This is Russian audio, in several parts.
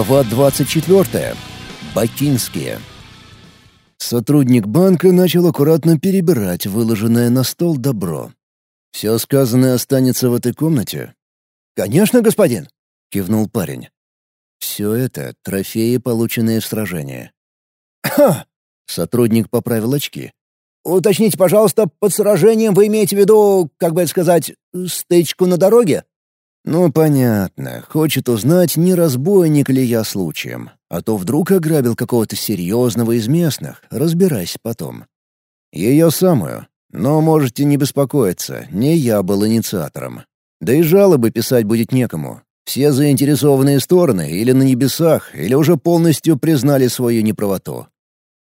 Глава 24. Бакинские. Сотрудник банка начал аккуратно перебирать выложенное на стол добро. «Все сказанное останется в этой комнате?» «Конечно, господин!» — кивнул парень. «Все это — трофеи, полученные в сражении». «Ха!» — сотрудник поправил очки. «Уточните, пожалуйста, под сражением вы имеете в виду, как бы это сказать, стычку на дороге?» «Ну, понятно. Хочет узнать, не разбойник ли я случаем. А то вдруг ограбил какого-то серьезного из местных. Разбирайся потом». «Ее самую. Но можете не беспокоиться, не я был инициатором. Да и жалобы писать будет некому. Все заинтересованные стороны или на небесах, или уже полностью признали свою неправоту.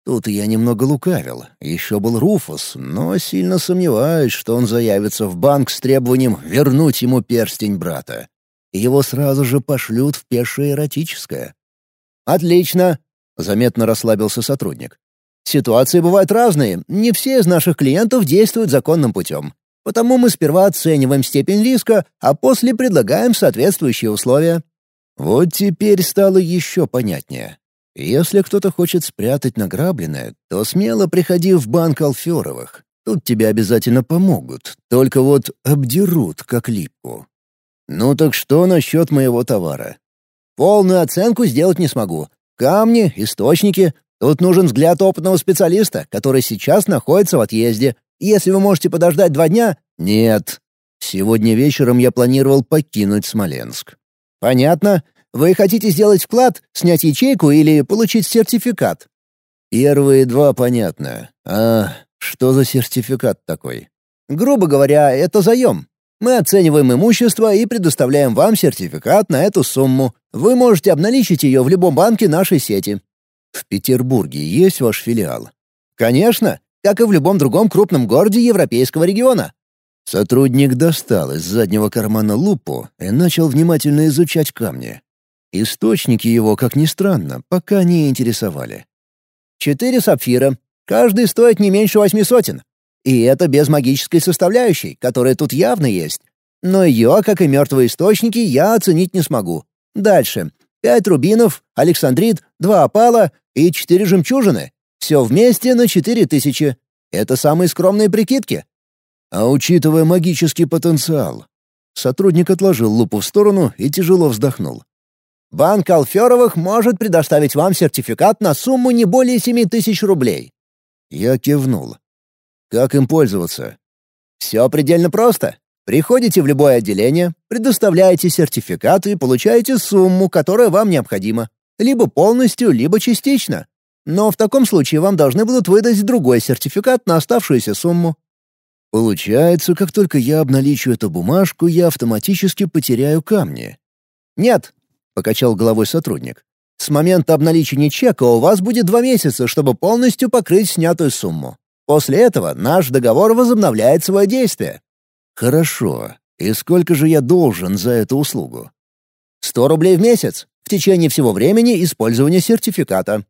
Тут я немного лукавил. Еще был Руфус, но сильно сомневаюсь, что он заявится в банк с требованием вернуть ему перстень брата. Его сразу же пошлют в пешее эротическое. «Отлично!» — заметно расслабился сотрудник. «Ситуации бывают разные. Не все из наших клиентов действуют законным путем. Потому мы сперва оцениваем степень риска, а после предлагаем соответствующие условия». Вот теперь стало еще понятнее. Если кто-то хочет спрятать награбленное, то смело приходи в банк Алферовых. Тут тебе обязательно помогут, только вот обдерут как липку. Ну так что насчет моего товара? Полную оценку сделать не смогу. Камни, источники. Тут нужен взгляд опытного специалиста, который сейчас находится в отъезде. Если вы можете подождать два дня... Нет. Сегодня вечером я планировал покинуть Смоленск. Понятно. Вы хотите сделать вклад, снять ячейку или получить сертификат? Первые два понятно. А что за сертификат такой? Грубо говоря, это заем. Мы оцениваем имущество и предоставляем вам сертификат на эту сумму. Вы можете обналичить ее в любом банке нашей сети. В Петербурге есть ваш филиал? Конечно, как и в любом другом крупном городе европейского региона. Сотрудник достал из заднего кармана лупу и начал внимательно изучать камни. Источники его, как ни странно, пока не интересовали. Четыре сапфира. Каждый стоит не меньше восьми сотен. И это без магической составляющей, которая тут явно есть. Но ее, как и мертвые источники, я оценить не смогу. Дальше. Пять рубинов, александрит, два опала и четыре жемчужины. Все вместе на четыре тысячи. Это самые скромные прикидки. А учитывая магический потенциал... Сотрудник отложил лупу в сторону и тяжело вздохнул. Банк Алферовых может предоставить вам сертификат на сумму не более семи тысяч рублей». Я кивнул. «Как им пользоваться?» «Все предельно просто. Приходите в любое отделение, предоставляете сертификат и получаете сумму, которая вам необходима. Либо полностью, либо частично. Но в таком случае вам должны будут выдать другой сертификат на оставшуюся сумму». «Получается, как только я обналичу эту бумажку, я автоматически потеряю камни». «Нет, покачал головой сотрудник. С момента обналичения чека у вас будет два месяца, чтобы полностью покрыть снятую сумму. После этого наш договор возобновляет свое действие. Хорошо. И сколько же я должен за эту услугу? Сто рублей в месяц в течение всего времени использования сертификата.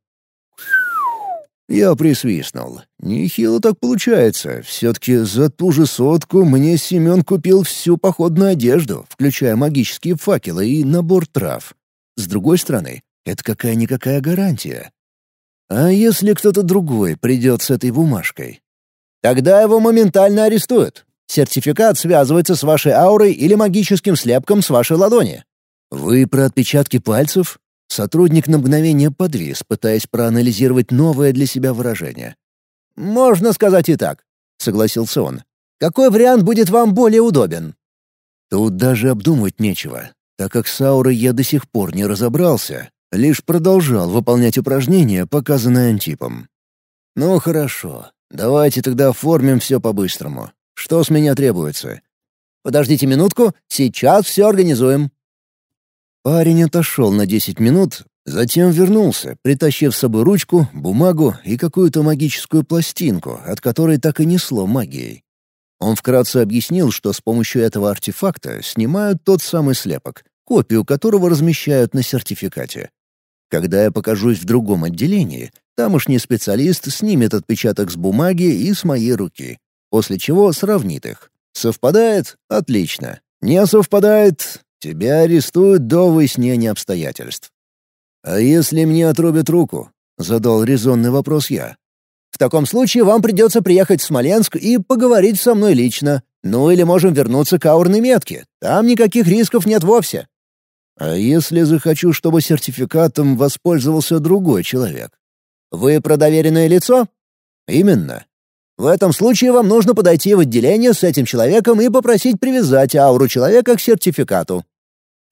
Я присвистнул. Нехило так получается. Все-таки за ту же сотку мне Семен купил всю походную одежду, включая магические факелы и набор трав. С другой стороны, это какая-никакая гарантия. А если кто-то другой придет с этой бумажкой? Тогда его моментально арестуют. Сертификат связывается с вашей аурой или магическим слепком с вашей ладони. Вы про отпечатки пальцев? Сотрудник на мгновение подвис, пытаясь проанализировать новое для себя выражение. «Можно сказать и так», — согласился он. «Какой вариант будет вам более удобен?» Тут даже обдумывать нечего, так как с аурой я до сих пор не разобрался, лишь продолжал выполнять упражнения, показанные Антипом. «Ну хорошо, давайте тогда оформим все по-быстрому. Что с меня требуется?» «Подождите минутку, сейчас все организуем», Парень отошел на десять минут, затем вернулся, притащив с собой ручку, бумагу и какую-то магическую пластинку, от которой так и несло магией. Он вкратце объяснил, что с помощью этого артефакта снимают тот самый слепок, копию которого размещают на сертификате. Когда я покажусь в другом отделении, тамошний специалист снимет отпечаток с бумаги и с моей руки, после чего сравнит их. Совпадает — отлично. Не совпадает Тебя арестуют до выяснения обстоятельств. «А если мне отрубят руку?» — задал резонный вопрос я. «В таком случае вам придется приехать в Смоленск и поговорить со мной лично. Ну или можем вернуться к аурной метке. Там никаких рисков нет вовсе». «А если захочу, чтобы сертификатом воспользовался другой человек?» «Вы про доверенное лицо?» «Именно. В этом случае вам нужно подойти в отделение с этим человеком и попросить привязать ауру человека к сертификату.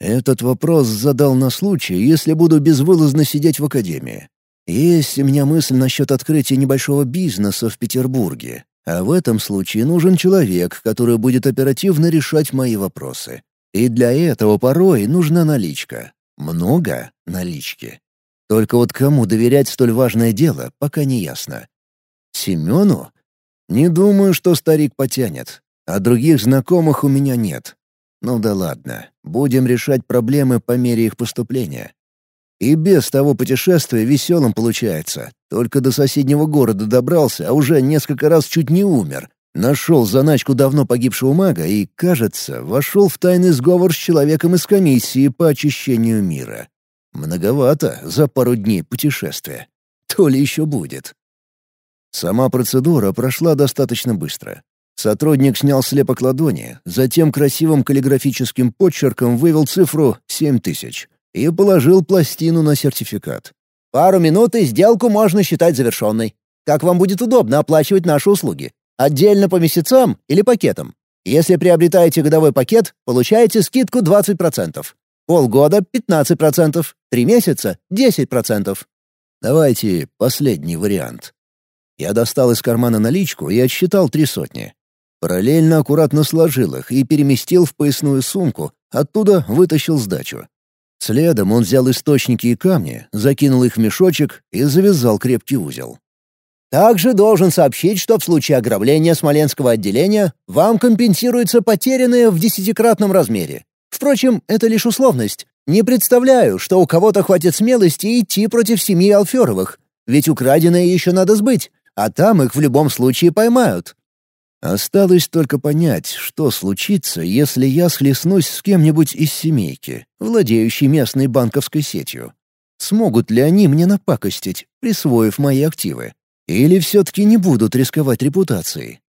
Этот вопрос задал на случай, если буду безвылазно сидеть в академии. Есть у меня мысль насчет открытия небольшого бизнеса в Петербурге, а в этом случае нужен человек, который будет оперативно решать мои вопросы. И для этого порой нужна наличка. Много налички. Только вот кому доверять столь важное дело, пока не ясно. Семену? Не думаю, что старик потянет. А других знакомых у меня нет. Ну да ладно, будем решать проблемы по мере их поступления. И без того путешествия веселым получается. Только до соседнего города добрался, а уже несколько раз чуть не умер. Нашел заначку давно погибшего мага и, кажется, вошел в тайный сговор с человеком из комиссии по очищению мира. Многовато за пару дней путешествия. То ли еще будет. Сама процедура прошла достаточно быстро. Сотрудник снял слепок ладони, затем красивым каллиграфическим подчерком вывел цифру 7000 и положил пластину на сертификат. «Пару минут и сделку можно считать завершенной. Как вам будет удобно оплачивать наши услуги? Отдельно по месяцам или пакетам? Если приобретаете годовой пакет, получаете скидку 20%. Полгода — 15%, три месяца — 10%. Давайте последний вариант. Я достал из кармана наличку и отсчитал три сотни. Параллельно аккуратно сложил их и переместил в поясную сумку, оттуда вытащил сдачу. Следом он взял источники и камни, закинул их в мешочек и завязал крепкий узел. Также должен сообщить, что в случае ограбления Смоленского отделения вам компенсируется потерянное в десятикратном размере. Впрочем, это лишь условность. Не представляю, что у кого-то хватит смелости идти против семьи Алферовых, ведь украденное еще надо сбыть, а там их в любом случае поймают. Осталось только понять, что случится, если я схлестнусь с кем-нибудь из семейки, владеющей местной банковской сетью. Смогут ли они мне напакостить, присвоив мои активы? Или все-таки не будут рисковать репутацией?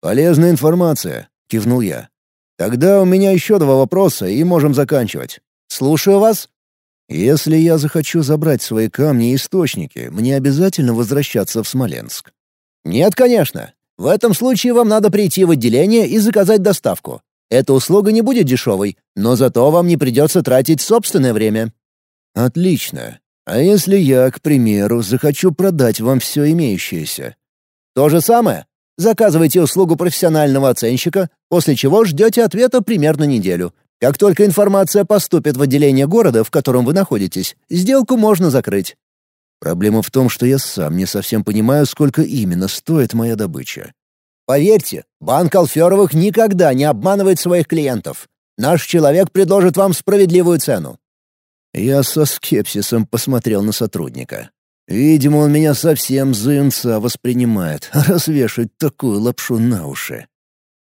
«Полезная информация», — кивнул я. «Тогда у меня еще два вопроса, и можем заканчивать. Слушаю вас». «Если я захочу забрать свои камни и источники, мне обязательно возвращаться в Смоленск?» «Нет, конечно. В этом случае вам надо прийти в отделение и заказать доставку. Эта услуга не будет дешевой, но зато вам не придется тратить собственное время». «Отлично. А если я, к примеру, захочу продать вам все имеющееся?» «То же самое. Заказывайте услугу профессионального оценщика, после чего ждете ответа примерно неделю. Как только информация поступит в отделение города, в котором вы находитесь, сделку можно закрыть. Проблема в том, что я сам не совсем понимаю, сколько именно стоит моя добыча. Поверьте, банк Алферовых никогда не обманывает своих клиентов. Наш человек предложит вам справедливую цену. Я со скепсисом посмотрел на сотрудника. Видимо, он меня совсем за юнца воспринимает, раз вешает такую лапшу на уши.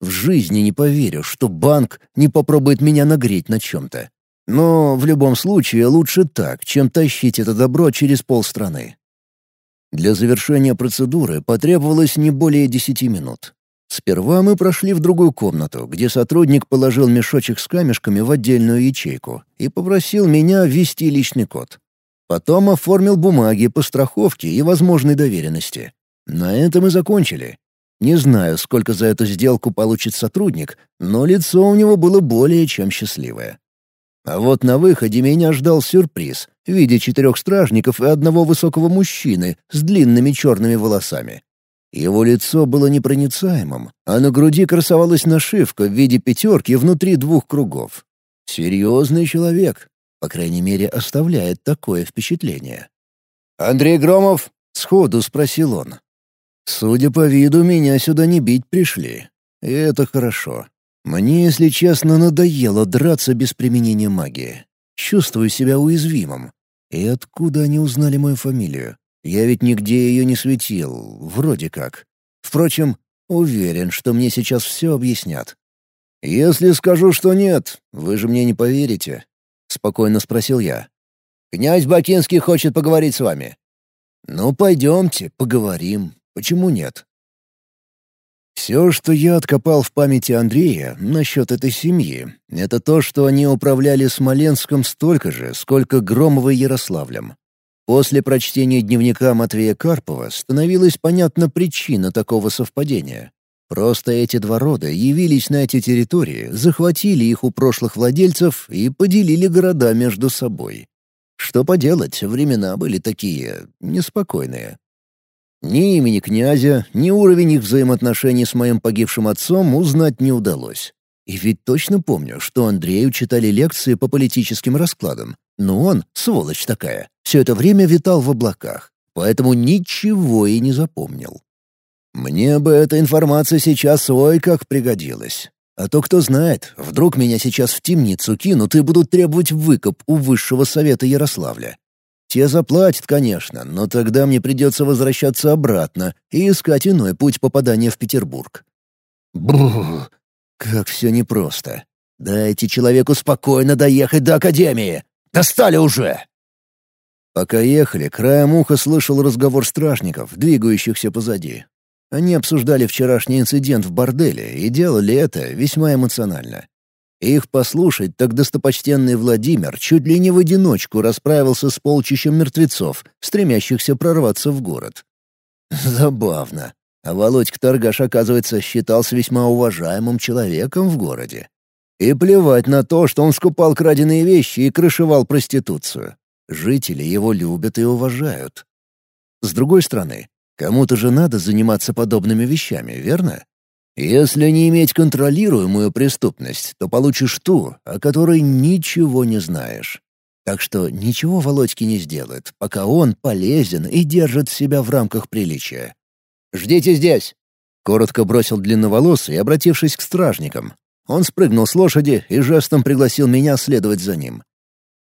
В жизни не поверю, что банк не попробует меня нагреть на чем-то. Но в любом случае лучше так, чем тащить это добро через полстраны. Для завершения процедуры потребовалось не более десяти минут. Сперва мы прошли в другую комнату, где сотрудник положил мешочек с камешками в отдельную ячейку и попросил меня ввести личный код. Потом оформил бумаги по страховке и возможной доверенности. На этом и закончили. Не знаю, сколько за эту сделку получит сотрудник, но лицо у него было более чем счастливое. А вот на выходе меня ждал сюрприз в виде четырех стражников и одного высокого мужчины с длинными черными волосами. Его лицо было непроницаемым, а на груди красовалась нашивка в виде пятерки внутри двух кругов. Серьезный человек, по крайней мере, оставляет такое впечатление. «Андрей Громов?» — сходу спросил он. Судя по виду, меня сюда не бить пришли. И это хорошо. Мне, если честно, надоело драться без применения магии. Чувствую себя уязвимым. И откуда они узнали мою фамилию? Я ведь нигде ее не светил, вроде как. Впрочем, уверен, что мне сейчас все объяснят. «Если скажу, что нет, вы же мне не поверите?» — спокойно спросил я. Князь Бакинский хочет поговорить с вами». «Ну, пойдемте, поговорим. Почему нет?» Все, что я откопал в памяти Андрея насчет этой семьи, это то, что они управляли Смоленском столько же, сколько Громовой Ярославлем. После прочтения дневника Матвея Карпова становилась понятна причина такого совпадения. Просто эти два рода явились на эти территории, захватили их у прошлых владельцев и поделили города между собой. Что поделать, времена были такие неспокойные. Ни имени князя, ни уровень их взаимоотношений с моим погибшим отцом узнать не удалось. И ведь точно помню, что Андрею читали лекции по политическим раскладам, но он, сволочь такая, все это время витал в облаках, поэтому ничего и не запомнил. Мне бы эта информация сейчас ой как пригодилась. А то кто знает, вдруг меня сейчас в темницу кинут и будут требовать выкуп у высшего совета Ярославля. Те заплатят, конечно, но тогда мне придется возвращаться обратно и искать иной путь попадания в Петербург. Бррр, как все непросто. Дайте человеку спокойно доехать до Академии. Достали уже! Пока ехали, краем уха слышал разговор стражников, двигающихся позади. Они обсуждали вчерашний инцидент в борделе и делали это весьма эмоционально. Их послушать, так достопочтенный Владимир чуть ли не в одиночку расправился с полчищем мертвецов, стремящихся прорваться в город. Забавно. А Володька Торгаш, оказывается, считался весьма уважаемым человеком в городе. И плевать на то, что он скупал краденые вещи и крышевал проституцию. Жители его любят и уважают. С другой стороны, Кому-то же надо заниматься подобными вещами, верно? Если не иметь контролируемую преступность, то получишь ту, о которой ничего не знаешь. Так что ничего Володьке не сделает, пока он полезен и держит себя в рамках приличия. «Ждите здесь!» — коротко бросил длинноволосый, обратившись к стражникам. Он спрыгнул с лошади и жестом пригласил меня следовать за ним.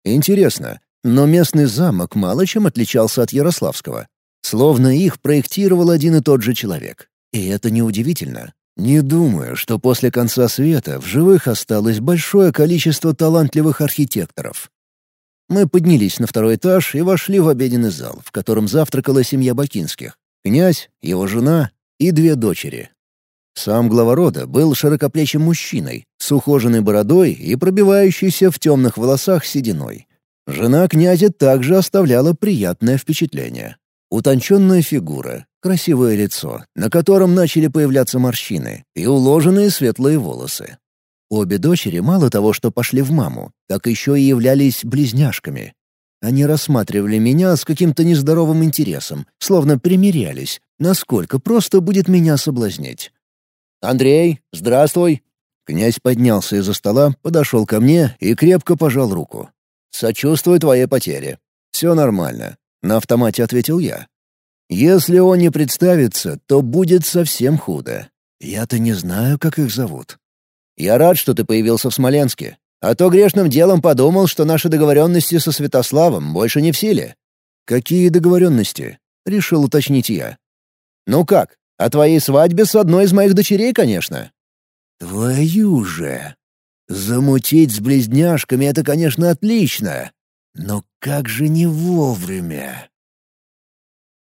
Интересно, но местный замок мало чем отличался от Ярославского. Словно их проектировал один и тот же человек. И это неудивительно. Не думаю, что после конца света в живых осталось большое количество талантливых архитекторов. Мы поднялись на второй этаж и вошли в обеденный зал, в котором завтракала семья Бакинских. Князь, его жена и две дочери. Сам глава рода был широкоплечим мужчиной, с ухоженной бородой и пробивающейся в темных волосах сединой. Жена князя также оставляла приятное впечатление. Утонченная фигура, красивое лицо, на котором начали появляться морщины, и уложенные светлые волосы. Обе дочери мало того, что пошли в маму, так еще и являлись близняшками. Они рассматривали меня с каким-то нездоровым интересом, словно примирялись, насколько просто будет меня соблазнить. «Андрей, здравствуй!» Князь поднялся из-за стола, подошел ко мне и крепко пожал руку. «Сочувствую твоей потере. Все нормально. На автомате ответил я. «Если он не представится, то будет совсем худо. Я-то не знаю, как их зовут. Я рад, что ты появился в Смоленске. А то грешным делом подумал, что наши договоренности со Святославом больше не в силе». «Какие договоренности?» — решил уточнить я. «Ну как, о твоей свадьбе с одной из моих дочерей, конечно». «Твою же! Замутить с близняшками — это, конечно, отлично. Но как же не вовремя?